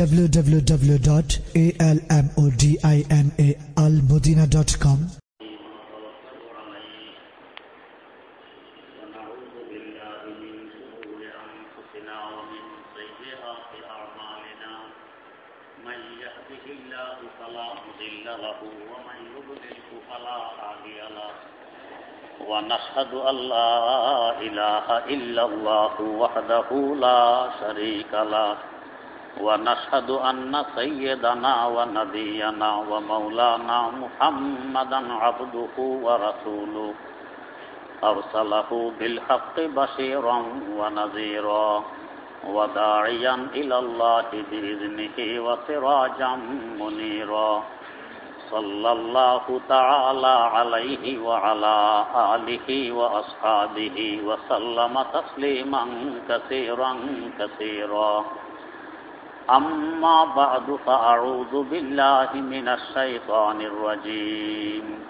www.almodinaalmodina.com ونشهد أن لا إله إلا الله وحده لا شريك له. ونشهد أن سيدنا ونبينا ومولانا محمدا عبده ورسوله. أرسله بالحق بشيرا ونذيرا وداعيا إلى الله بإذنه وسراجا منيرا. صلى الله تعالى عليه وعلى آله وأصحابه وسلم تسليما كثيرا كثيرا. أما بعد فأعوذ بالله من الشيطان الرجيم.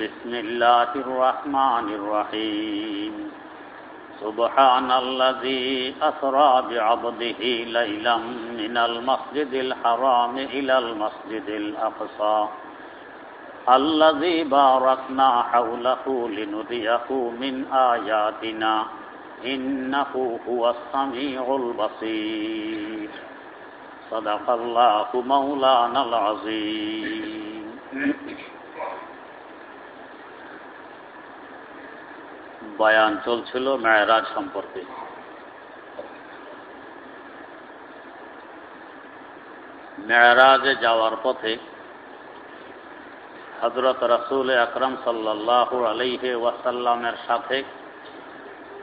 بسم الله الرحمن الرحيم. سبحان الذي أسرى بعبده ليلا من المسجد الحرام إلى المسجد الأقصى. الذي باركنا حوله لنريه من آياتنا. إنه هو السميع البصير. صدق الله مولانا العظيم বয়ান চলছিল মেয়রাজ সম্পর্কে মেয়রাজে যাওয়ার পথে হজরত রসুল আকরম সাল্লাহ আলহে ওয়াসাল্লামের সাথে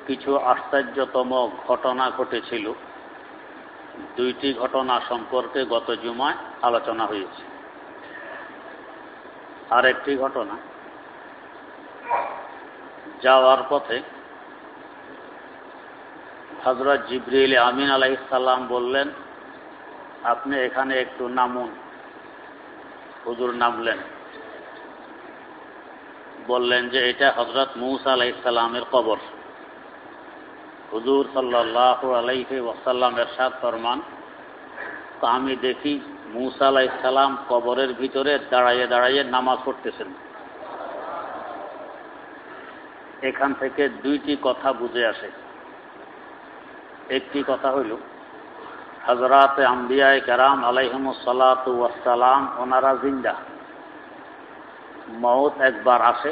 কিছু আশ্চর্যতম ঘটনা ঘটেছিল দুইটি ঘটনা সম্পর্কে গত জুমায় আলোচনা হয়েছে। আর একটি ঘটনা যাওয়ার পথে হজরত জিবরিল আমিন আলাইসাল্লাম বললেন, আপনি এখানে একটু নামুন। হুজুর নামলেন। বললেন যে, এটা হজরত মুসা আলাইসাল্লামের কবর। হুজুর সাল্লাহ আলাইহি ওয়াসাল্লামের সাত ফরমান। তো আমি দেখি মুসা আলাইসাল্লাম কবরের ভিতরে দাঁড়াইয়ে দাঁড়াইয়ে নামাজ পড়তেছেন। এখান থেকে দুইটি কথা বুঝে আসে। একটি কথা হইল হজরাত আম্বিয়ায় কারাম আলাইহমসালাম ওনারা জিন্দা। মৌত একবার আসে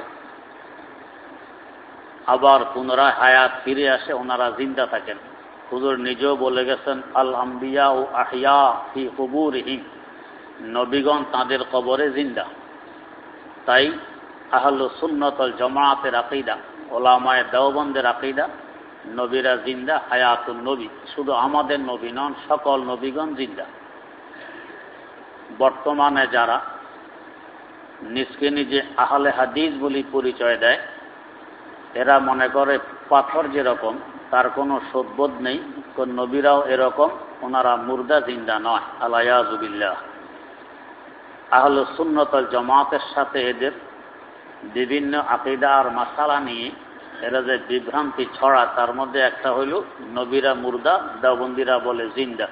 আবার পুনরায় হায়াত ফিরে আসে, ওনারা জিন্দা থাকেন। হুজুর নিজেও বলে গেছেন, আল আম্বিয়া ও আহিয়া ফি কবুর হিম নবীগণ তাঁদের কবরে জিন্দা। তাই আহল সুন্নতল জমাতের আকিদা, ওলামায় দেওবন্দের আকিদা, নবীরা জিন্দা হায়াতুল নবী। শুধু আমাদের নবী নন, সকল নবীগণ জিন্দা। বর্তমানে যারা নিজকে নিজে আহলে হাদিস বলি পরিচয় দেয় এরা মনে করে পাথর যেরকম, তার কোনো সদ্বোধ নেই। নবীরাও এরকম, ওনারা মুর্দা জিন্দা নয় আলায়াজুবিল্লাহ আহল সুন্নতল জমাতের সাথে এদের বিভিন্ন আকিদা আর মাসালা নিয়ে এরা যে বিভ্রান্তি ছড়া তার মধ্যে একটা হইল নবীরা মুর্দা দাবন্দিরা বলে জিন্দা।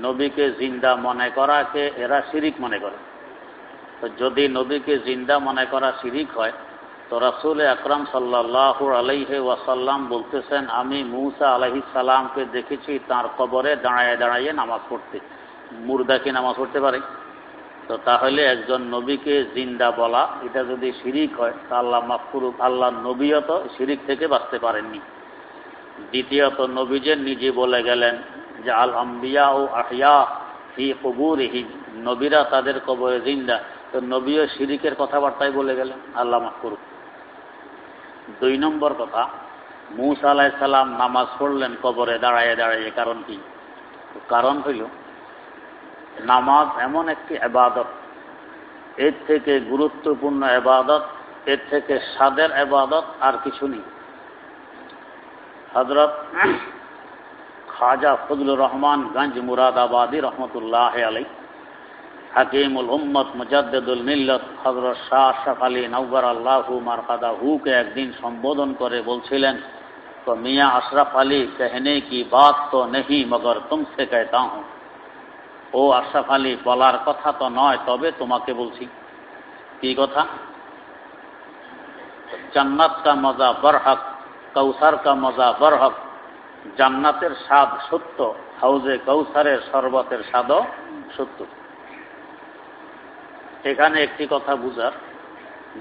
নবীকে জিন্দা মনে করাকে এরা শিরিক মনে করে। তো যদি নবীকে জিন্দা মনে করা শিরিক হয় তো রাসুল আকরাম সাল্লাহ আলাইহে ওয়াসাল্লাম বলতেছেন, আমি মুসা আলহি সালামকে দেখেছি, তার কবরে দাঁড়ায় দাঁড়াইয়ে নামাজ পড়তে। মুর্দা কি নামাজ পড়তে পারে? তো তাহলে একজন নবীকে জিন্দা বলা, এটা যদি শিরিক হয়, তা আল্লাহ মাফকুরুক আল্লাহ নবীও তো শিরিক থেকে বাঁচতে পারেননি। দ্বিতীয়ত নবীজের নিজে বলে গেলেন যে, আল আম্বিয়া ও আহিয়া হি কবুর নবীরা তাদের কবরে জিন্দা, তো নবীও শিরিকের কথাবার্তায় বলে গেলেন, আল্লাহ মাফকুরুক দুই নম্বর কথা, মুসা আলাহ সাল্লাম নামাজ পড়লেন কবরে দাঁড়াইয়ে দাঁড়াইয়ে কারণ কি? কারণ হইল, নামাজ এমন একটি এবাদত, এর থেকে গুরুত্বপূর্ণ এবাদত, এর থেকে সাদের এবাদত আর কিছু নেই। হজরত খাজা ফজলুর রহমান গঞ্জ মুরাদাবাদী রহমতুল্লাহ আলাই হাকিমুল উম্মত মুজাদ্দুল মিল্লত হজরত শাহ আশরাফ আলী নৌবর আল্লাহু মারকাদা হুকে একদিন সম্বোধন করে বলছিলেন, তো মিয়া আশরাফ আলী কেহনে কি বাত তো নেই মগর তুমসে কেতা হুম? ও আশরাফ আলী, বলার কথা তো নয়, তবে তোমাকে বলছি। কি কথা? জান্নাত কা মজা বরহক, কৌসার কা মজা বরহক, জান্নাতের স্বাদ সত্য হাউজে কৌসারের শরবতের স্বাদও সত্য এখানে একটি কথা বুঝার।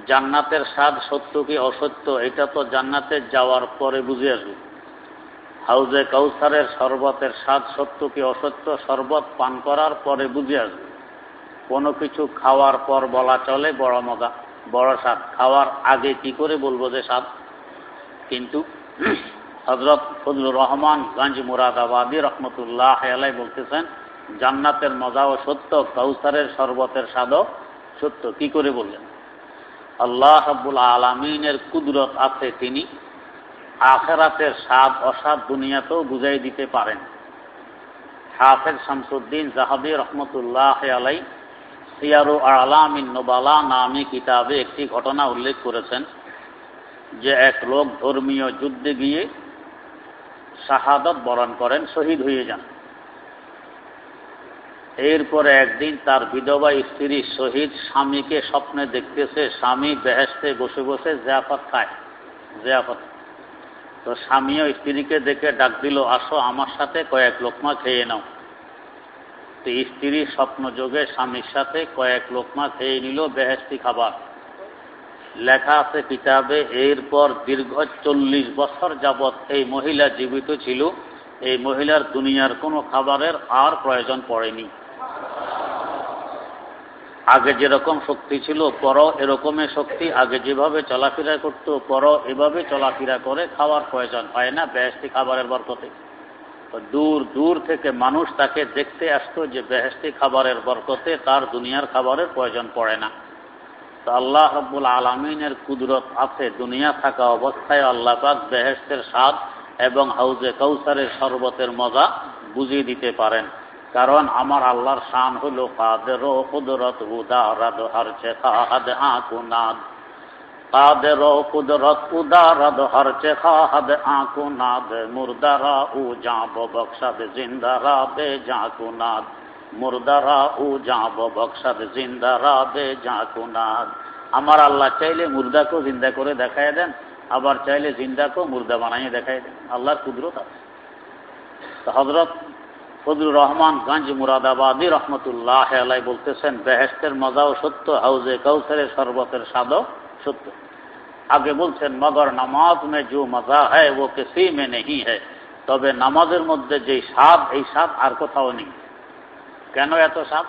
জান্নাতের স্বাদ সত্য কি অসত্য, এটা তো জান্নাতে যাওয়ার পরে বুঝে আসবে। হাউজে কৌসারের শরবতের স্বাদ সত্য কি অসত্য, শরবত পান করার পরে বুঝে আসবে। কোনো কিছু খাওয়ার পর বলা চলে বড় মজা, বড় স্বাদ। খাওয়ার আগে কি করে বলব যে স্বাদ? কিন্তু হজরত ফজলুর রহমান গঞ্জ মুরাদাবাদী রহমতুল্লাহ আলাই বলতেছেন, জান্নাতের মজাও সত্য কৌসারের শরবতের স্বাদও সত্য, কি করে বললেন? আল্লাহ আব্বুল আলমিনের কুদরত আছে তিনি আখেরাতের স্বাদ অসাদ দুনিয়াতেও বুঝাই দিতে পারেন। হাফেজ শামসুদ্দিন জাহাবি রহমতুল্লাহ আলাই সিয়ারু আলামিন নোবালা নামি কিতাবে একটি ঘটনা উল্লেখ করেছেন যে এক লোক ধর্মীয় যুদ্ধে গিয়ে শাহাদত বরণ করেন, শহীদ হয়ে যান। এরপরে একদিন তার বিধবা স্ত্রী শহীদ স্বামীকে স্বপ্নে দেখতেছে, স্বামী বেহেস্তে বসে বসে জেয়াফত খায়, জেয়াফত। তো স্বামীও স্ত্রীকে দেখে ডাক দিল, আসো আমার সাথে কয়েক লোকমা খেয়ে নাও। তো স্ত্রী স্বপ্ন যোগে স্বামীর সাথে কয়েক লোকমা খেয়ে নিল বেহেস্তি খাবার। লেখা আছে কিতাবে, এরপর দীর্ঘ চল্লিশ বছর যাবৎ এই মহিলা জীবিত ছিল। এই মহিলার দুনিয়ার কোনো খাবারের আর প্রয়োজন পড়েনি। আগে যেরকম শক্তি ছিল পর এরকমের শক্তি। আগে যেভাবে চলাফেরা করতো পর এভাবে চলাফেরা করে খাওয়ার প্রয়োজন হয় না বেহেস্তি খাবারের বরকতে। দূর দূর থেকে মানুষ তাকে দেখতে আসতো যে বেহেস্তি খাবারের বরকতে তার দুনিয়ার খাবারের প্রয়োজন পড়ে না। তো আল্লাহ রব্বুল আলমিনের কুদরত আছে, দুনিয়া থাকা অবস্থায় আল্লাহ পাক বেহেস্তের স্বাদ এবং হাউজে কৌসারের শরবতের মজা বুঝিয়ে দিতে পারেন। কারণ আমার আল্লাহর শান হলো কাদের ও কুদরত উদারাদ হরচে খাহাদ আকুনাদ। কাদের ও কুদরত উদারাদ হরচে খাহাদ আকুনাদ। মুর্দারা উ জাঁব, বক্সাদ জিন্দারা বে জাঁকুনাদ। মুর্দারা উ জাঁব, বক্সাদ জিন্দারা বে জাঁকুনাদ। আমার আল্লাহ চাইলে মুর্দাকেও জিন্দা করে দেখায় দেন, আবার চাইলে জিন্দাকেও মুর্দা বানাইয়ে দেখায় দেন। আল্লাহর কুদরত আছে। হজরত فضل الرحمان گنج مراد آبادی رحمت اللہ علیہ بولتے ہیں بحثر مزاؤ و حوض کوثر سربتر شاد و ست آگے بولتے ہیں مگر نماز میں جو مزہ ہے وہ کسی میں نہیں ہے۔ تب نماز مدد جی ساد یہ ساد اور کتاؤ نہیں۔ کہنا تو صاحب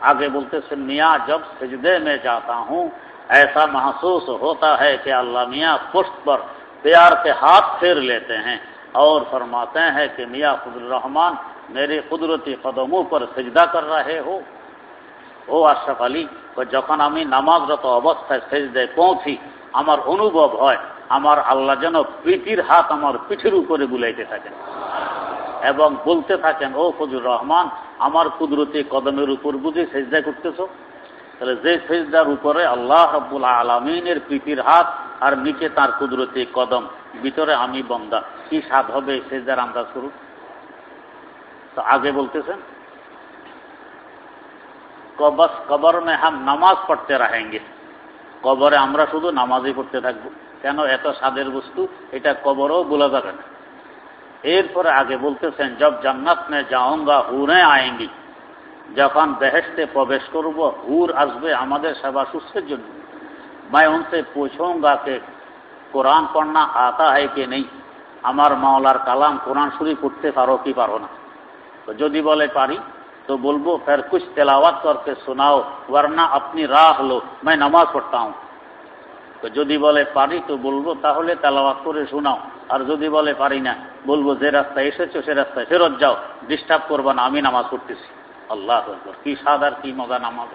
آگے بولتے ہیں میاں جب سجدے میں جاتا ہوں، ایسا محسوس ہوتا ہے کہ اللہ میاں پشت پر پیار کے ہاتھ پھیر لیتے ہیں۔ और फरमाते हैं कि मियाँ खुदरहमान मेरे कुदरती कदमों पर सजदा कर रहे हो ও আশরাফ আলী যখন আমি নামাজরত অবস্থায় সেজদায় পৌঁছি আমার অনুভব হয় আমার আল্লাহ যেন প্রীতির হাত আমার পিঠের উপরে বুলাইতে থাকেন এবং বলতে থাকেন ও ফজুর রহমান আমার কুদরতি কদমের উপর বুঝে সেজদা করতেছ তাহলে যে সেজদার উপরে আল্লাহ রব্বুল আলমিনের প্রীতির হাত আর নিচে তার কুদরতি কদম, ভিতরে আমি বন্দা। কি স্বাদ হবে সেজদার আন্দাজ করুন। তো আগে বলতেছেন, কবস কবর মে হাম নামাজ পড়তে রাহেঙ্গে কবরে আমরা শুধু নামাজই পড়তে থাকব। কেন এত স্বাদের বস্তু? এটা কবরও বলা যাবে না। এরপরে আগে বলতেছেন, জব জান্নাত মে যাওঙ্গা, হুরে আয়েঙ্গি। যখন বেহেস্তে প্রবেশ করব হুর আসবে আমাদের সেবা সুস্থের জন্য मैं उनसे पूछूंगा कि কোরআন পড়না আতা হয় কি নেই আমার মাওলার কালাম কোরআন শরীফ পড়তে পারো কি পারো না তো যদি বলে পারি तो बोलबो फिर कुछ तेलावत करके सुनाओ वरना अपनी राह लो मैं नमाज पढ़ता हूँ তো যদি বলে পারি তো বলবো তাহলে তেলাওয়াত করে শোনাও আর যদি বলে পারি না বলবো যে রাস্তায় এসেছো সে রাস্তায় ফেরত যাও ডিস্টার্ব করবা না আমি নামাজ পড়তেছি আল্লাহ কি স্বাদ আর কি মজা নামাজ।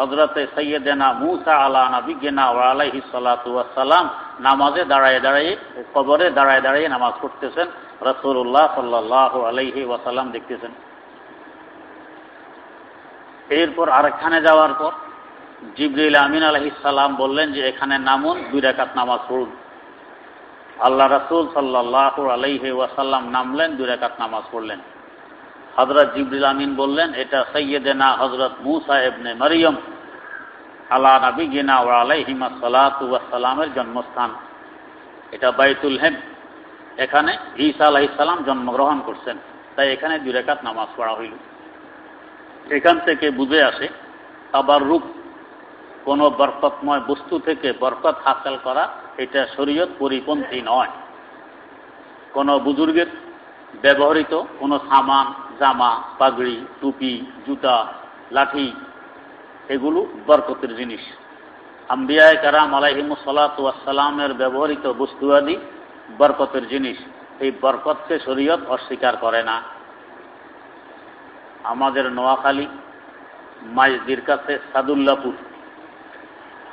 হজরতে সৈয়দেনা মুসা আলা নবিগেনা আলাইহি সালাম নামাজে দাঁড়ায় দাঁড়িয়ে, কবরে দাঁড়ায় দাঁড়িয়ে নামাজ পড়তেছেন। রসুল্লাহ সাল্লাহ আলাইহি ওয়াসাল্লাম দেখতেছেন। এরপর আরেকখানে যাওয়ার পর জিবরিল আমিন আলহিসাল্লাম বললেন যে, এখানে নামুন, দুই রেখাত নামাজ পড়ুন। আল্লাহ রসুল সাল্লাহ আলহি ওয়াসাল্লাম নামলেন, দুই রেখাত নামাজ পড়লেন। হজরত জিবরিল আমিন বললেন, এটা সৈয়দেনা হজরত মুসা এবনে মরিয়ম আলা নবী গিনা ও আলাইহিমা সালাতামের জন্মস্থান। এটা বাইতুল হেম এখানে ঈসা আলাইসাল্লাম জন্মগ্রহণ করছেন। তাই এখানে দুই রেখাত নামাজ পড়া হইল। এখান থেকে বুঝে আসে, আবার রূপ, কোনো বরকতময় বস্তু থেকে বরকত হাসিল করা এটা শরীয়ত পরিপন্থী নয়। কোনো বুজুর্গের ব্যবহৃত কোনো সামান, জামা, পাগড়ি, টুপি, জুতা, লাঠি, এগুলো বরকতের জিনিস। আম্বিয়ায় কারাম আলাইহিমসালাতামের ব্যবহৃত বস্তু আদি বরকতের জিনিস। এই বরকতকে শরীয়ত অস্বীকার করে না। আমাদের নোয়াখালী মাইজদির কাছে সাদুল্লাপুর।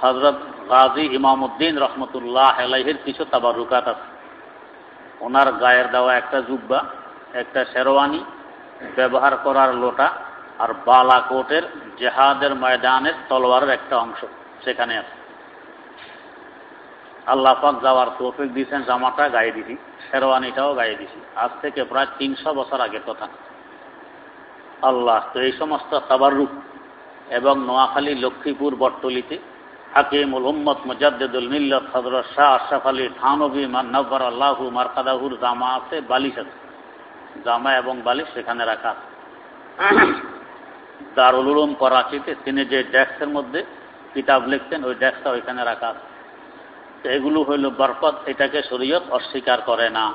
হজরত গাজী ইমামুদ্দিন রহমতুল্লাহ আলাইহির কিছু তাবারুকাত আছে। ওনার গায়ের দেওয়া একটা জুব্বা, একটা শেরওয়ানি ব্যবহার করার লোটা আর বালাকোটের জেহাদের ময়দানের তলোয়ারের একটা অংশ সেখানে আছে। আল্লাহ পাক যাওয়ার তৌফিক দিয়েছেন জামাটা গায়ে দিছি, শেরওয়ানিটাও গায়ে দিছি। আজ থেকে প্রায় তিনশো বছর আগের কথা। আল্লাহ তো এই সমস্ত সাবার তাবারুক এবং নোয়াখালী লক্ষ্মীপুর বটতলিতে হাকিমুল উম্মত মুজাদ্দুল মিল্লত হজরত শাহ আশরাফ আলী থানবী নব্বর আল্লাহু মারকাদাহুর জামা আছে, বালিশ আছে। জামা এবং বালিশ সেখানে রাখা। দারুল উলুম করাচিতে তিনি যে ডেস্কের মধ্যে কিতাব লিখতেন, ওই ডেস্কটা ওইখানে রাখা আছে। এগুলো হইল বরকত, এটাকে শরীয়ত অস্বীকার করে না।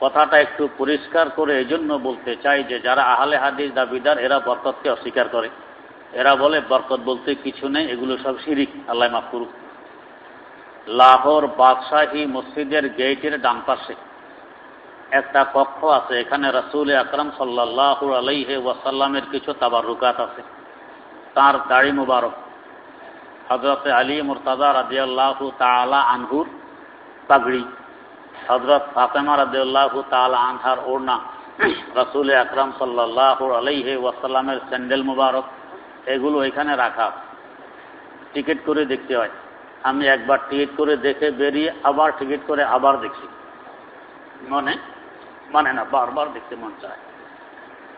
কথাটা একটু পরিষ্কার করে এই জন্য বলতে চাই যে যারা আহলে হাদিস দাবিদার, এরা বরকতকে অস্বীকার করে। এরা বলে, বরকত বলতে কিছু নেই, এগুলো সব শিরিক, আল্লাহ মাফ করুক। লাহোর বাদশাহী মসজিদের গেটের ডান পাশে একটা কক্ষ আছে, এখানে রসুল আকরম সাল্লাহ আলাইহে ওয়াসাল্লামের কিছু তাবারুকাত আছে। তার দাড়ি মুবারক। হজরত আলী মুরতাজা রাজিয়াল্লাহ তালা আনহুর পাগড়ি। হজরত ফাতেমা রাজিউল্লাহ তালা আনহার ওড়না। রসুল আকরম সাল্লাহ আলাইহে ওয়াসাল্লামের স্যান্ডেল মুবারক। এগুলো এখানে রাখা। টিকিট করে দেখতে হয়। আমি একবার টিকিট করে দেখে বেরিয়ে আবার টিকিট করে আবার দেখি। মনে? মানে না, বারবার দেখতে মন চায়।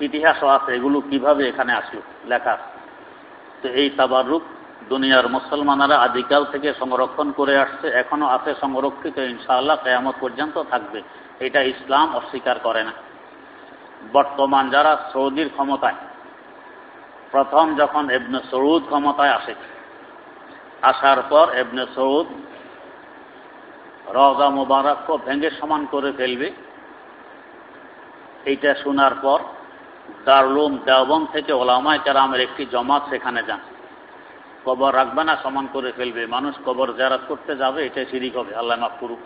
ইতিহাসও আছে, এগুলো কীভাবে এখানে আসলো? লেখা। তো এই তাবারুক দুনিয়ার মুসলমানেরা আদিকাল থেকে সংরক্ষণ করে আসছে, এখনও আছে সংরক্ষিত, ইনশাআল্লাহ কেয়ামত পর্যন্ত থাকবে। এটা ইসলাম অস্বীকার করে না। বর্তমান যারা সৌদির ক্ষমতায় প্রথম যখন এবনে সৌদ ক্ষমতায় আসে, আসার পর এবনে সৌদ রজা মুবারককে ভেঙে সমান করে ফেলবে। এইটা শোনার পর দারুলুম দেওবন থেকে ওলামায় কেরামের একটি জমাত সেখানে যান। কবর রাখবে না, সমান করে ফেলবে। মানুষ কবর জারাত করতে যাবে এটা সিরিক হবে, আল্লাহ মাফ করুক।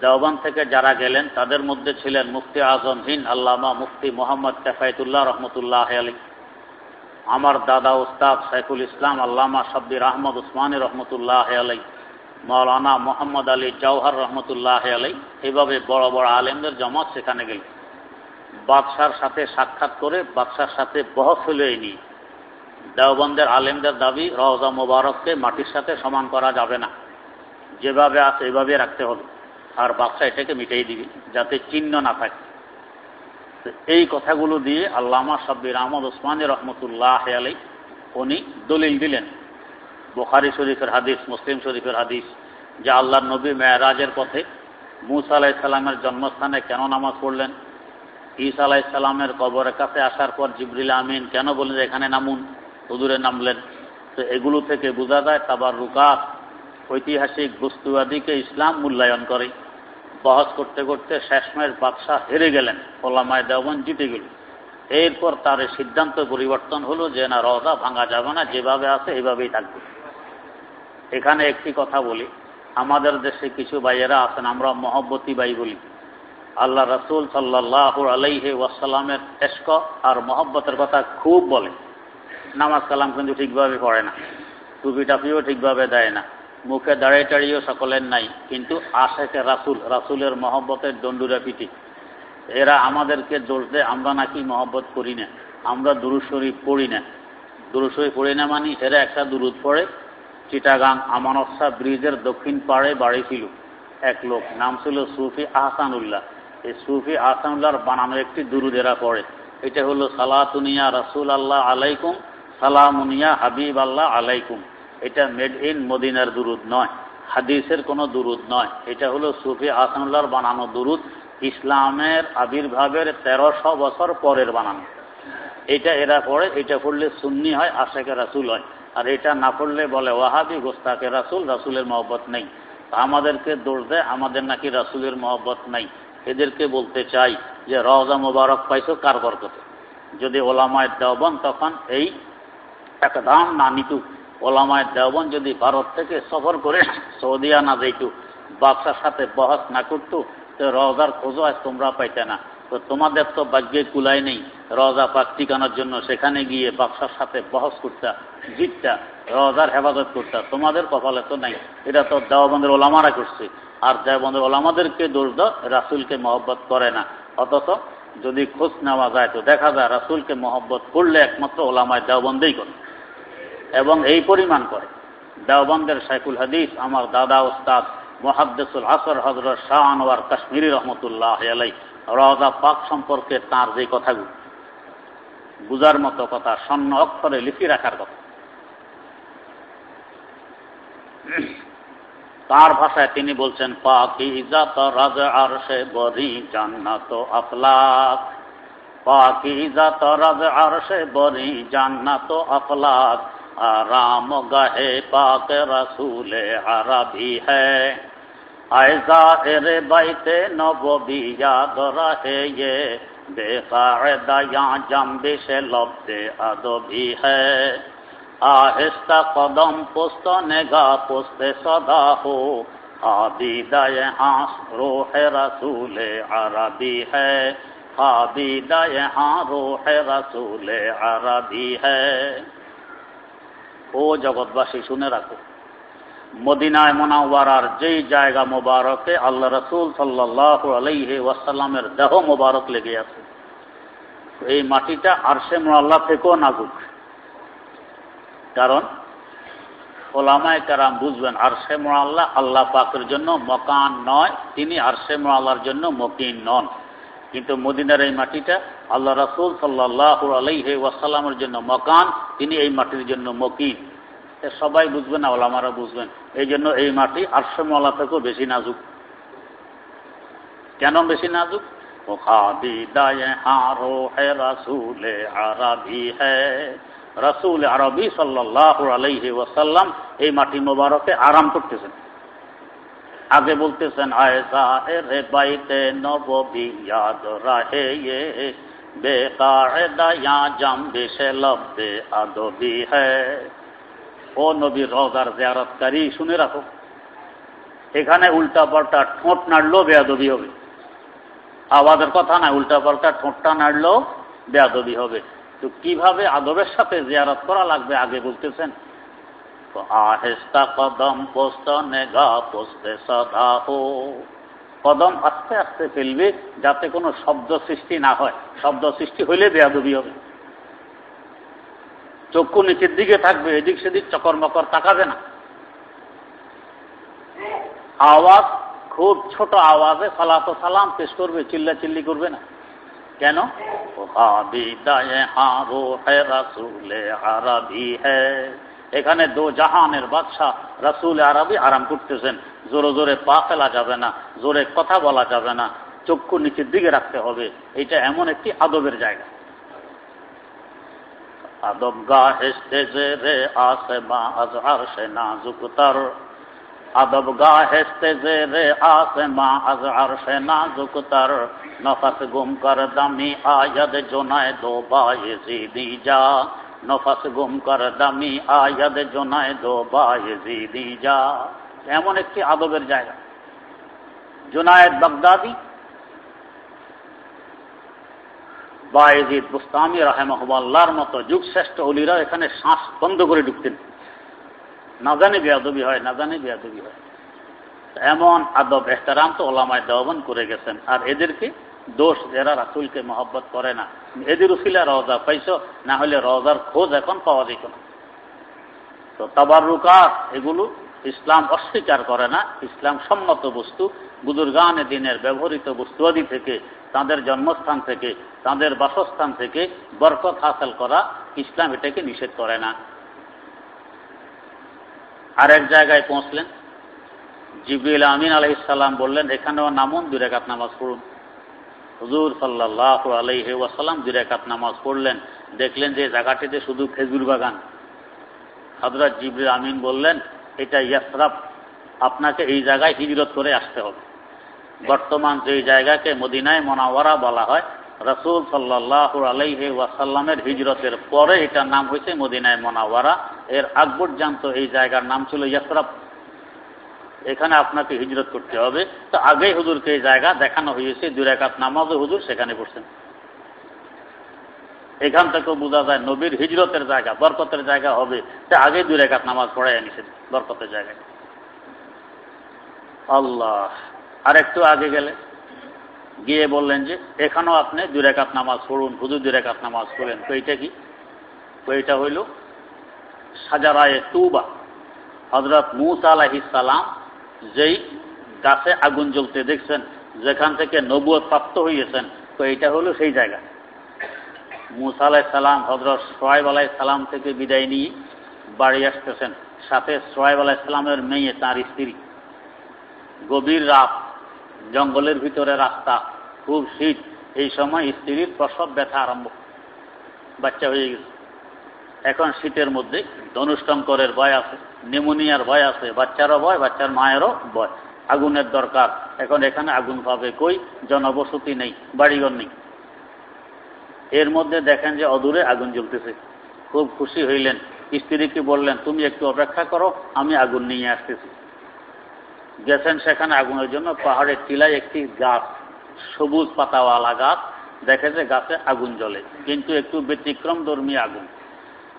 দেওবান থেকে যারা গেলেন, তাদের মধ্যে ছিলেন মুফতি আজম হিন আল্লামা মুফতি মোহাম্মদ কেফায়তুল্লাহ রহমতুল্লাহ আলী আমার দাদা উস্তাদ সাইফুল ইসলাম, আল্লামা সাব্বির আহমদ উসমানী রহমতুল্লাহ আলাই মৌলানা মোহাম্মদ আলী জওহর রহমতুল্লাহ আলাই এভাবে বড় বড় আলেমদের জমাত সেখানে গেল। বাদশার সাথে সাক্ষাৎ করে বাদশার সাথে বহস হলে নিয়ে। দেওবন্দের আলেমদের দাবি, রওজা মোবারককে মাটির সাথে সমান করা যাবে না। যেভাবে আছে এভাবে রাখতে হবে। আর বাদশা এটাকে মিটাই দিবি, যাতে চিহ্ন না থাকে। এই কথাগুলো দিয়ে আল্লামা সাব্বির আহমদ ওসমান রহমতুল্লাহ আলাই উনি দলিল দিলেন। বোখারি শরীফের হাদিস, মুসলিম শরীফের হাদিস, যে আল্লাহ নবী মেয়ারাজের পথে মুসা আলাইসাল্লামের জন্মস্থানে কেন নামাজ পড়লেন? ঈসা আলাইসাল্লামের কবরের কাছে আসার পর জিবরিল আমিন কেন বললেন, এখানে নামুন? হুদুরে নামলেন। তো এগুলো থেকে বোঝা যায় তাবার রুকাত ঐতিহাসিক বস্তুবাদীকে ইসলাম মূল্যায়ন করে। বহস করতে করতে শেষমেশ বাদশাহ হেরে গেলেন, ওলামায় দেওয়ান জিতে গেল। এরপর তার সিদ্ধান্ত পরিবর্তন হলো যে, না, রজা ভাঙা যাবে না, যেভাবে আছে এভাবেই থাকবে। এখানে একটি কথা বলি, আমাদের দেশে কিছু ভাইয়েরা আছেন, আমরা মহব্বতী ভাই বলি। আল্লাহ রসুল সাল্লাহ আলাইহে ওয়াসাল্লামের এস্ক আর মহব্বতের কথা খুব বলে। নামাজ কালাম কিন্তু ঠিকভাবে পড়ে না টুপি টাপিও ঠিকভাবে দেয় না। মুখে দাঁড়িয়ে টাড়িয়েও সকলের নাই, কিন্তু আশেকে রাসুল, রাসুলের মহব্বতের দণ্ডুরা পিটি এরা আমাদেরকে দোষ দেয়, আমরা নাকি মহব্বত করি না, আমরা দুরুশরীফ পড়ি না। দুরুশরীফ পড়ি না মানি এরা একটা দুরুদ পড়ে, চিটাগাং আমানসা ব্রিজের দক্ষিণ পাড়ে বাড়ি ছিল এক লোক, নাম ছিল সুফি আহসানুল্লাহ। এই সুফি আসামুল্লাহর বানানো একটি দুরুদেরা পড়ে। এটা হলো সালাতুনিয়া রাসুল আল্লাহ আলাইকুম সালামুনিয়া হাবিব আল্লাহ আলাইকুম। এটা মেড ইন মদিনার দুরুদ নয়। হাদিসের কোনো দুরুদ নয়। এটা হলো সুফি আসানুল্লাহর বানানো দুরুদ। ইসলামের আবির্ভাবের তেরোশো বছর পরের বানানো। এটা এরা পড়ে, এটা পড়লে সুন্নি হয় আশেকে রাসুল হয়। আর এটা না পড়লে বলে ওয়াহাবি গোস্তাকে রাসুল, রাসুলের মহব্বত নেই। আমাদেরকে দোষ দেয়, আমাদের নাকি রাসুলের মহব্বত নেই। এদেরকে বলতে চাই যে, রওজা মুবারক পাইছো কার বরকতে? যদি ওলামায় দেওবন তখন এই একদাম না নিতুক। ওলামায় দেওবন যদি ভারত থেকে সফর করে সৌদিয়া না যেত বাক্সার সাথে বহস না করতো, তো রওজার খোঁজও আজ তোমরা পাইতে না। তো তোমাদের তো ভাগ্যে কুলাই নেই, রজা পাক টিকানোর জন্য সেখানে গিয়ে বাক্সার সাথে বহস করতা জিতটা রজার হেফাজত করতা, তোমাদের কপালে তো নাই। এটা তো দেওয়াবন্দের ওলামারা করছে। আর দেওয়াবন্দের ওলামাদেরকে দোষ রাসুলকে মহব্বত করে না। অথচ যদি খোঁজ নেওয়া যায়, তো দেখা যায় রাসুলকে মহব্বত করলে একমাত্র ওলামায় দেওবন্দেই করে। এবং এই পরিমাণ করে। দেওবন্দের শাইকুল হাদিস, আমার দাদা ওস্তাদ মহাদ্দেসুল আসর হজরত শাহ আনোয়ার কাশ্মীরি রহমতুল্লাহ আলাই রজা পাক সম্পর্কে তার যে কথাগুলো, বুঝার মতো কথা স্বর্ণ অক্ষরে লিখি রাখার কথা। তার ভাষায় তিনি বলছেন পাকি ইজাত রাজ আর সে বরি জান্নাত আফলাক পাকি ইজাত রাজ আর সে বরি জান্নাত আফলাক آرام گہے پاک رسول عربی ہے۔ ایسا ظاہر بیت نبو بھی یاد رہے یہ بے قاعدہ یہاں جنبش لفظ ادو بھی ہے۔ آہستہ قدم پست نگاہ پست صدا ہو۔ آبیدہ یہاں روح رسول عربی ہے۔ آبیدہ یہاں روح رسول عربی ہے۔ ও জগৎবাসী, শুনে রাখো। মদিনায় মোনাওয়ারার যেই জায়গা মোবারকে আল্লাহ রসুল সাল্লাহ আলাইহে ওয়াসাল্লামের দেহ মোবারক লেগে আছে। এই মাটিটা আরশে মোয়াল্লা থেকেও নাজুক। কারণ ওলামায় কারাম বুঝবেন, আরশে মোয়াল্লা আল্লাহ পাকের জন্য মকান নয়, তিনি আরশে মোয়াল্লার জন্য মকিন নন। কিন্তু মদিনার এই মাটিটা আল্লাহ রসুল সাল্লাহ আলাইহে ওয়াসাল্লামের জন্য মকান, তিনি এই মাটির জন্য মকিন। সবাই বুঝবেন না, ওলামারা বুঝবেন। এই জন্য এই মাটি আটশোমলা থেকেও বেশি নাজুক। কেন বেশি নাজুক? খাদি দায় হারো হে রসুল আরবি রসুল আরবি সাল্লাহ আলহি ওসাল্লাম এই মাটি মোবারকে আরাম করতেছেন। আগে বলতেছেন আয়সা রে বাইতে নববিয়াদ রাহে ইয়ে, বেকায়দায়া জাম বেশে লব্বে আদবি হ্যায় ও নবী, রজার জিয়ারতকারী, শুনে রাখো। এখানে উল্টাপাল্টা ঠোঁট নাড়লো বেয়াদবি হবে। আওয়াজের কথা না, উল্টাপাল্টা ঠোঁটটা নাড়লো বেয়াদবি হবে। তো কীভাবে আদবের সাথে জিয়ারত করা লাগবে, আগে বলতেছেন? আহেস্তা কদম পোস্ত নেগা পোস্তে সদা হো কদম আস্তে আস্তে ফেলবে যাতে কোনো শব্দ সৃষ্টি না হয়। শব্দ সৃষ্টি হইলে বেয়াদবি হবে। চক্ষু নিচের দিকে থাকবে, এদিক সেদিক চকর মকর তাকাবে না। আওয়াজ, খুব ছোট আওয়াজে সালাত সালাম পেশ করবে চিল্লা চিল্লি করবে না। কেন? এখানে দো জাহানের বাদশাহ রাসুল আরবি আরাম করতেছেন। জোরে জোরে পা ফেলা যাবে না, জোরে কথা বলা যাবে না, চক্ষু নিচের দিকে রাখতে হবে। এটা এমন একটি আদবের জায়গা। আদব গাহেস্তে রে আসমা আজ আরশে নাজুকতর আদব গাহেস্তে রে আসমা আজ আরশে নাজুকতর নফস গুম কর দামি আয়াদ জোনায় দো বায়ে জিদি যা। নফস গুম কর দামি আয়াদ জোনায় দো বায়জিদি যা। এমন একটি আদবের জায়গা। জোনায়েদ বাগদাদি বায়েজিদ বুস্তামি রাহেমহবাল্লার মতো যুগ শ্রেষ্ঠ অলিরা এখানে শ্বাস বন্ধ করে ঢুকতেন। না জানি বেয়াদবি হয় না জানি বেয়াদবি হয়। এমন আদব, এহতারাম তো ওলামায় দেওয়ান করে গেছেন। আর এদেরকে দোষ যারা রাসুলকে মহব্বত করে না। এদের উফিলা রওজা, পাইছ? না হলে রওজার খোঁজ এখন পাওয়া যেত না। তো তাবার রুকাত এগুলো ইসলাম অস্বীকার করে না। ইসলাম সম্মত বস্তু। বুদুরগানে দিনের ব্যবহৃত বস্তুয়াদি থেকে, তাদের জন্মস্থান থেকে, তাদের বাসস্থান থেকে বরকত হাসিল করা ইসলাম এটাকে নিষেধ করে না। আর এক জায়গায় পৌঁছলেন। জিবরিল আমিন আলহিসাল্লাম বললেন, এখানেও নামুন, দুই রেখাত নামাজ পড়ুন। হুজুর সাল্লাহ আলহি ওয়াসাল্লাম দুই রেখাত নামাজ পড়লেন, দেখলেন যে জায়গাটিতে শুধু খেজুর বাগান। হজরত জিবরিল আমিন বললেন, এটা ইয়াসরাফ, আপনাকে এই জায়গায় হিজরত করে আসতে হবে। বর্তমান যে জায়গাকে মদিনায় মনাওয়ারা বলা হয়, রসুল সাল্লাহ আলাইহি ওয়াসাল্লামের হিজরতের পরে এটার নাম হয়েছে মদিনায় মনাওয়ারা। এর আগ পর্যন্ত এই জায়গার নাম ছিল ইয়াসরাফ। এখানে আপনাকে হিজরত করতে হবে। তো আগেই হুজুরকে এই জায়গা দেখানো হয়েছে, দুই রেখাত নামাজও হুজুর সেখানে পড়ছেন এখান থেকেও বোঝা যায় নবীর হিজরতের জায়গা, বরকতের জায়গা হবে। তা আগে দুই রেখাত নামাজ পড়াই আনিছেন বরকতের জায়গায়। আল্লাহ আর একটু আগে গেলে গিয়ে বললেন যে, এখানেও আপনি দুই রেখাত নামাজ পড়ুন, হুজুর দুই রেখাত নামাজ পড়েন। তো এইটা কি? তো এইটা হইল সাজারায় তুবা হজরত মুসা সালাম যেই গাছে আগুন জ্বলতে দেখছেন, যেখান থেকে নবুয় প্রাপ্ত হইয়েছেন, তো এইটা হলো সেই জায়গা। মুসা আলাহ সালাম হজরত সোয়াইব আলাহ সালাম থেকে বিদায় নিয়ে বাড়ি আসতেছেন। সাথে সোয়াইব আলাহ সালামের মেয়ে, তাঁর স্ত্রী। গভীর রাত, জঙ্গলের ভিতরে রাস্তা, খুব শীত। এই সময় স্ত্রীর প্রসব ব্যথা আরম্ভ। বাচ্চা হয়ে গেছে। এখন শীতের মধ্যে ধনুষ্টঙ্করের ভয় আছে, নিমোনিয়ার ভয় আছে, বাচ্চারও ভয়, বাচ্চার মায়েরও ভয়। আগুনের দরকার। এখন এখানে আগুন পাবে কই? জনবসতি নেই, বাড়িঘর নেই। এর মধ্যে দেখেন যে অদূরে আগুন জ্বলতেছে। খুব খুশি হইলেন। স্ত্রীকে বললেন, তুমি একটু অপেক্ষা করো, আমি আগুন নিয়ে আসতেছি। গেছেন সেখানে আগুনের জন্য পাহাড়ের টিলায় একটি গাছ, সবুজ পাতাওয়ালা গাছ। দেখে যে গাছে আগুন জ্বলে, কিন্তু একটু ব্যতিক্রম ধর্মী আগুন।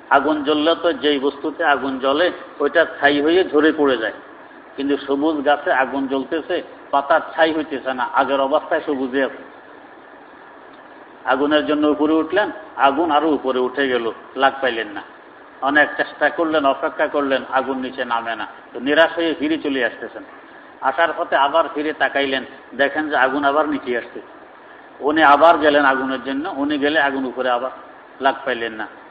আগুন জ্বললে তো যেই বস্তুতে আগুন জ্বলে, ওইটা ছাই হয়ে ঝরে পড়ে যায়। কিন্তু সবুজ গাছে আগুন জ্বলতেছে, পাতার ছাই হইতেছে না, আগের অবস্থায় সবুজে আছে। আগুনের জন্য উপরে উঠলেন, আগুন আরও উপরে উঠে গেল, লাগ পাইলেন না। অনেক চেষ্টা করলেন, অপেক্ষা করলেন, আগুন নিচে নামে না। তো নিরাশ হয়ে ফিরে চলে আসতেছেন। আসার পথে আবার ফিরে তাকাইলেন, দেখেন যে আগুন আবার নিচে আসছে। উনি আবার গেলেন আগুনের জন্য, উনি গেলে আগুন উপরে আবার লাগ পাইলেন না।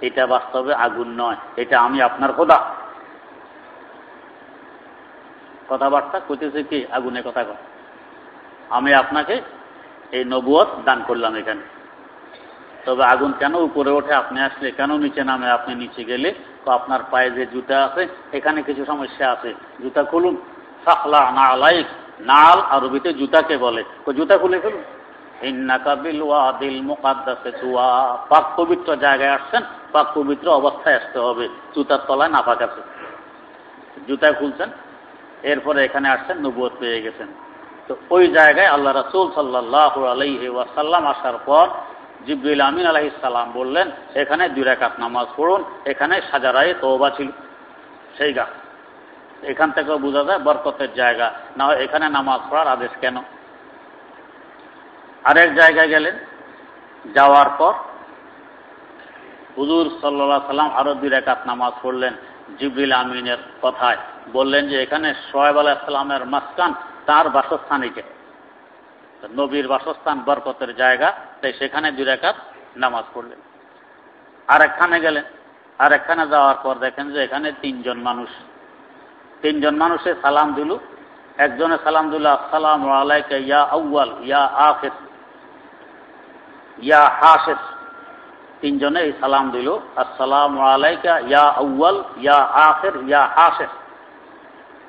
এটা বাস্তবে আগুন নয়, এটা আমি আপনার খোদা। কথাবার্তা কইতেছে কি আগুনে কথা কয়। আমি আপনাকে এই নবুয়ত দান করলাম এখানে। তবে আগুন কেন উপরে ওঠে, আপনি আসলে কেন নিচে নামে? আপনি নিচে গেলে তো আপনার পায়ে যে জুতা আছে, এখানে কিছু সমস্যা আছে। জুতা খুলুন। সাখলা না লাইক নাল আরবিতে জুতাকে বলে। তো জুতা খুলে ফেলুন। পাক পবিত্র জায়গায় আসছেন, পাক পবিত্র অবস্থায় আসতে হবে। জুতার তলায় আছে। খুলছেন, এরপরে এখানে আসছেন পেয়ে গেছেন। তো ওই জায়গায় আল্লাহ রাসুল সাল্লাহ ওয়াসাল্লাম আসার পর জিব্রিল আমিন আলাইসাল্লাম বললেন, এখানে দুই রেখাত নামাজ পড়ুন, এখানে সাজারায় তৌবা ছিল। সেই গা। এখান থেকেও বোঝা যায় বরকতের জায়গা। না এখানে নামাজ পড়ার আদেশ কেন? আরেক জায়গায় গেলেন। যাওয়ার পর হুজুর সাল্লাহ সাল্লাম আরও দুই রেখাত নামাজ পড়লেন জিবরিল আমিনের কথায়। বললেন যে, এখানে সোহেব আলাহিসাল্লামের মাসকান তার বাসস্থান এটে। নবীর বাসস্থান বরকতের জায়গা, তাই সেখানে দুই রেখাত নামাজ পড়লেন। আরেকখানে গেলেন। আরেকখানে যাওয়ার পর দেখেন যে, এখানে তিনজন মানুষ। তিনজন মানুষে সালাম দিল। একজনে সালাম দিল, আসসালাম আলাইকা ইয়া আউ্য়াল, ইয়া আফেস ইয়া হাসেস। তিনজনে এই সালাম দিল। আসসালাম আলাইকা, ইয়া আউ্য়াল, ইয়া আফের ইয়া হাসেস।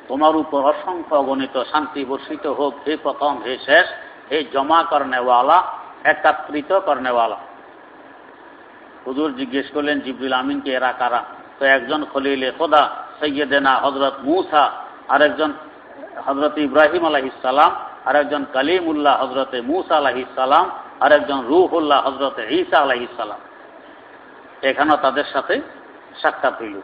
তোমার উপর অসংখ্য অগণিত শান্তি বর্ষিত হোক, হে প্রথম, হে শেষ, হে জমা করনেওয়ালা, একাত্রিত করনেওয়ালা। হুজুর জিজ্ঞেস করলেন, জিবরুল আমিনকে এরা কারা? তো একজন খলিলে খোদা সৈয়দেনা হজরত মুসা, আরেকজন হজরত ইব্রাহিম আলাহিসাল্লাম আরেকজন কালিমুল্লাহ হজরতে মুসা আলাহিসাল্লাম আরেকজন রুহুল্লাহ হজরতে ঈসা আলাহিসাল্লাম এখানেও তাদের সাথে সাক্ষাৎ হইল।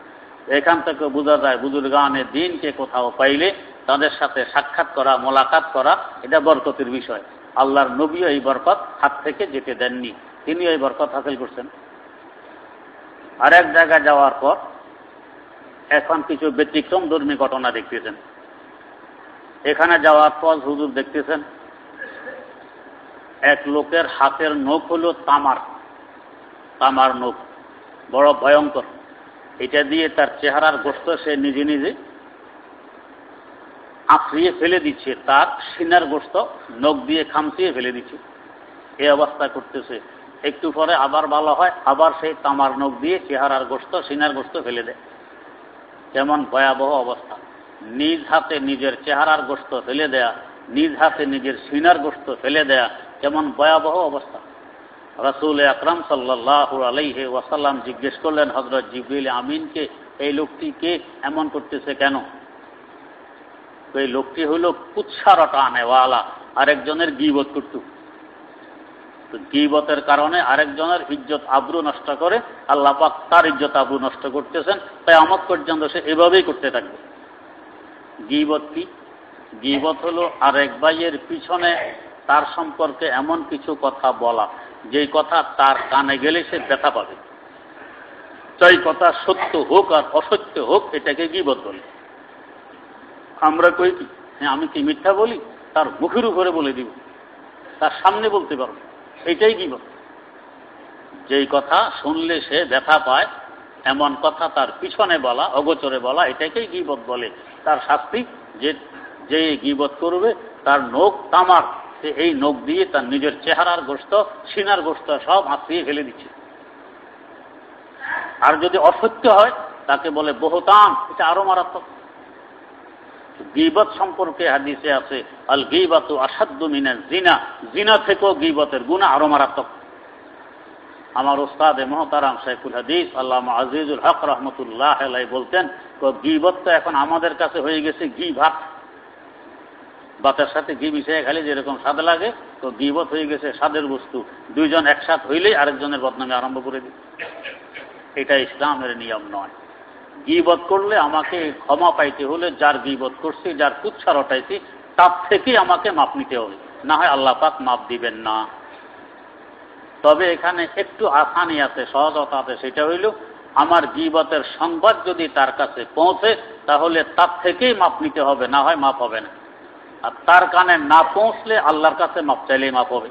এখান থেকে বোঝা যায় বুজুর্গানের দিনকে কোথাও পাইলে তাদের সাথে সাক্ষাৎ করা, মোলাকাত করা, এটা বরকতের বিষয়। আল্লাহর নবীও এই বরকত হাত থেকে যেতে দেননি। তিনি এই বরকত হাসিল করছেন। আর এক জায়গায় যাওয়ার পর এখন কিছু ব্যতিক্রম ধর্মী ঘটনা দেখতেছেন। এখানে যাওয়ার পর হুজুর দেখতেছেন এক লোকের হাতের নখ হলো তামার তামার নখ। বড় ভয়ঙ্কর। এটা দিয়ে তার চেহারার গোস্ত সে নিজে নিজে আঁকড়িয়ে ফেলে দিচ্ছে। তার সিনার গোস্ত নখ দিয়ে খামচিয়ে ফেলে দিচ্ছে। এই অবস্থা করতেছে। একটু পরে আবার ভালো হয়, আবার সেই তামার নখ দিয়ে চেহারার গোস্ত সিনার গোস্ত ফেলে দেয়। কেমন ভয়াবহ অবস্থা। নিজ হাতে নিজের চেহারার গোস্ত ফেলে দেয়া, নিজ হাতে নিজের সিনার গোস্ত ফেলে দেয়া কেমন ভয়াবহ অবস্থা। রসুল আকরাম সাল্লাহ আলাইহে ওয়াসাল্লাম জিজ্ঞেস করলেন হজরত জিবরিল আমিনকে এই লোকটিকে এমন করতেছে কেন? এই লোকটি হইল কুৎসারটা আনেওয়ালা আরেকজনের গিবত করত। গিবতের কারণে আরেকজনের ইজ্জত আব্রু নষ্ট করে আল্লাহ পাক তার ইজ্জত আব্রু নষ্ট করতেছেন। তাই আমত পর্যন্ত সে এভাবেই করতে থাকবে। গিবত কি? গিবত হলো আরেক ভাইয়ের পিছনে তার সম্পর্কে এমন কিছু কথা বলা। যেই কথা তার কানে গেলে সে ব্যথা পাবে। চাই কথা সত্য হোক আর অসত্য হোক, এটাকে গিবত বলে। আমরা কই কি? হ্যাঁ আমি কি মিথ্যা বলি? তার মুখের উপরে বলে দিব। তার সামনে বলতে পারব এটাই গিবত। যেই কথা শুনলে সে ব্যথা পায়, এমন কথা তার পিছনে বলা, অগোচরে বলা, এটাকেই গিবত বলে। তার শাস্তি যে যে গিবত করবে, তার নখ তামার। সে এই নখ দিয়ে তার নিজের চেহারার গোস্ত, সিনার গোস্ত সব আঁচড়িয়ে ফেলে দিচ্ছে। আর যদি অসত্য হয়, তাকে বলে বহুতান এটা আরও মারাত্মক। গিবত সম্পর্কে হাদিসে আছে, আল গিবাতু আসাদ্দু মিনাল জিনা জিনা থেকেও গিবতের গুণা আরও মারাত্মক। আমার ওস্তাদ মহতারাম শেখুল হাদিস আল্লাহ আজিজুল হক রহমতুল্লাহ বলতেন, গিবত তো এখন আমাদের কাছে হয়ে গেছে ঘি ভাত ভাতের সাথে ঘি মিশিয়ে খালি যেরকম স্বাদ লাগে, তো গিবত হয়ে গেছে স্বাদের বস্তু। দুইজন একসাথ হইলেই আরেকজনের বদনামে আরম্ভ করে দিই। এটা ইসলামের নিয়ম নয়। গিবত করলে আমাকে ক্ষমা পাইতে হলে যার গিবত করছি, যার কুচ্ছা রটাইছি, তার থেকেই আমাকে মাপ নিতে হবে। না হয় আল্লাহ পাক মাপ দিবেন না। তবে এখানে একটু আসানি আছে, সহজতা আছে। সেটা হইল, আমার গিবতের সংবাদ যদি তার কাছে পৌঁছে, তাহলে তার থেকেই মাপ নিতে হবে, না হয় মাপ হবে না। আর তার কানে না পৌঁছলে আল্লাহর কাছে মাপ চাইলেই মাপ হবে।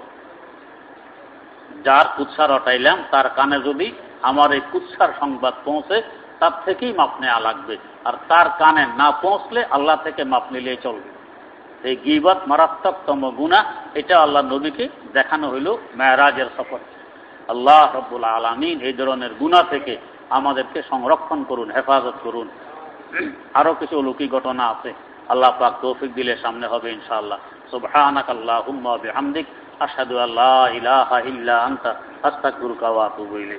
যার কুৎসা রটাইলাম, তার কানে যদি আমার এই কুৎসার সংবাদ পৌঁছে, তার থেকেই মাপ নেওয়া লাগবে। আর তার কানে না পৌঁছলে আল্লাহ থেকে মাপ নিলেই চলবে। এই গিবত মারাত্মকতম গুণা এটা আল্লাহ নবীকে দেখানো হইল মেয়ারাজের সফর। আল্লাহ রব্বুল আলমিন এই ধরনের গুণা থেকে আমাদেরকে সংরক্ষণ করুন, হেফাজত করুন। আরও কিছু অলৌকিক ঘটনা আছে। আল্লাহ পাক তৌফিক দিলে সামনে হবে ইনশাআল্লাহ। সুবহানাক আল্লাহুম্মা বিহামদিক, আশহাদু আল্লা ইলাহা ইল্লা আনতা, আস্তাগফিরুকা ওয়া আতুবু ইলাইক।